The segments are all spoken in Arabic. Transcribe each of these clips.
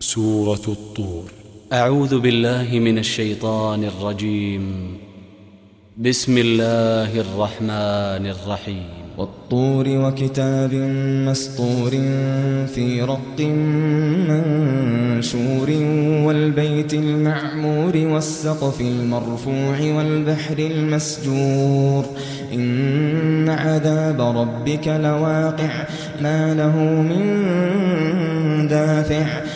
سورة الطور. أعوذ بالله من الشيطان الرجيم. بسم الله الرحمن الرحيم. والطور وكتاب مسطور في رق منشور والبيت المعمور والسقف المرفوع والبحر المسجور. إن عذاب ربك لواقع ما له من دافع.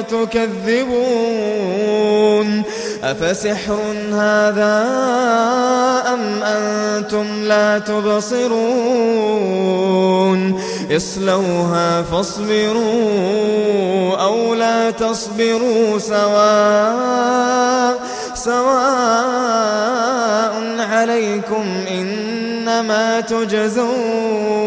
تكذبون أفسحر هذا أم أنتم لا تبصرون اصلوها فاصبروا أو لا تصبروا سواء سواء عليكم إنما تجزون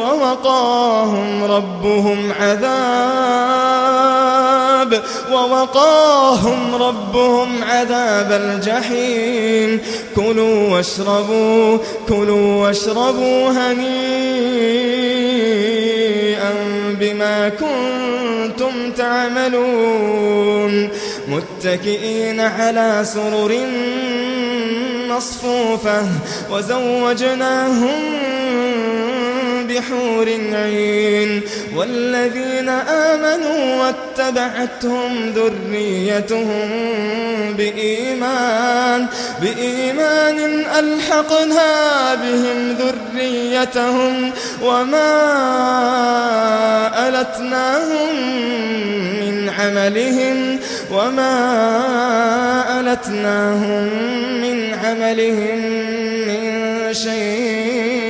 ووقاهم ربهم عذاب ووقاهم ربهم عذاب الجحيم. كلوا واشربوا كلوا واشربوا هنيئا بما كنتم تعملون. متكئين على سرر مصفوفة وزوجناهم بحور عين والذين آمنوا واتبعتهم ذريتهم بإيمان بإيمان ألحقنا بهم ذريتهم وما ألتناهم من عملهم وما ألتناهم من عملهم من شيء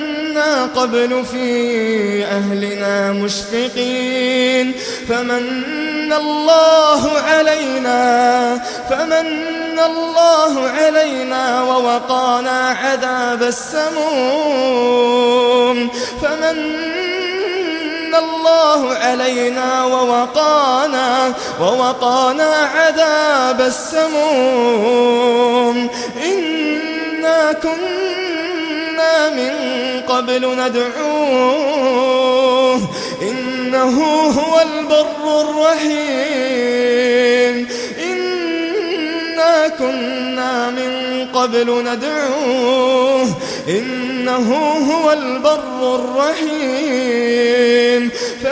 كنا قبل في أهلنا مشفقين. فمن الله علينا فمن الله علينا ووقانا عذاب السموم. فمن الله علينا ووقانا ووقانا عذاب السموم. إنا كنا قبل ندعوه. إنه هو البر الرحيم. إنا كنا من قبل ندعوه. إنه هو البر الرحيم.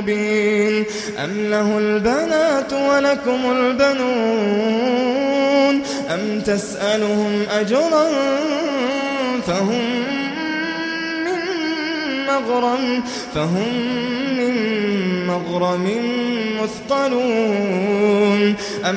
مبين أم له البنات ولكم البنون أم تسألهم أجرا فهم من مغرم فهم من مغرم مثقلون أم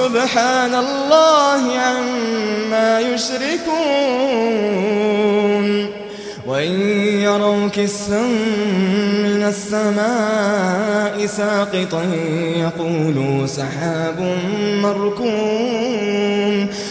سبحان الله عما يشركون. وإن يروا كسا من السماء ساقطا يقولوا سحاب مركوم.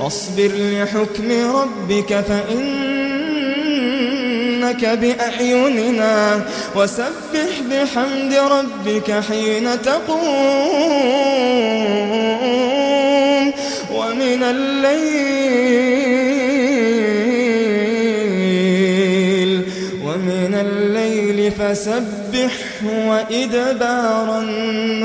واصبر لحكم ربك فإنك بأعيننا وسبح بحمد ربك حين تقوم ومن الليل ومن الليل فسبحه وإدبار النار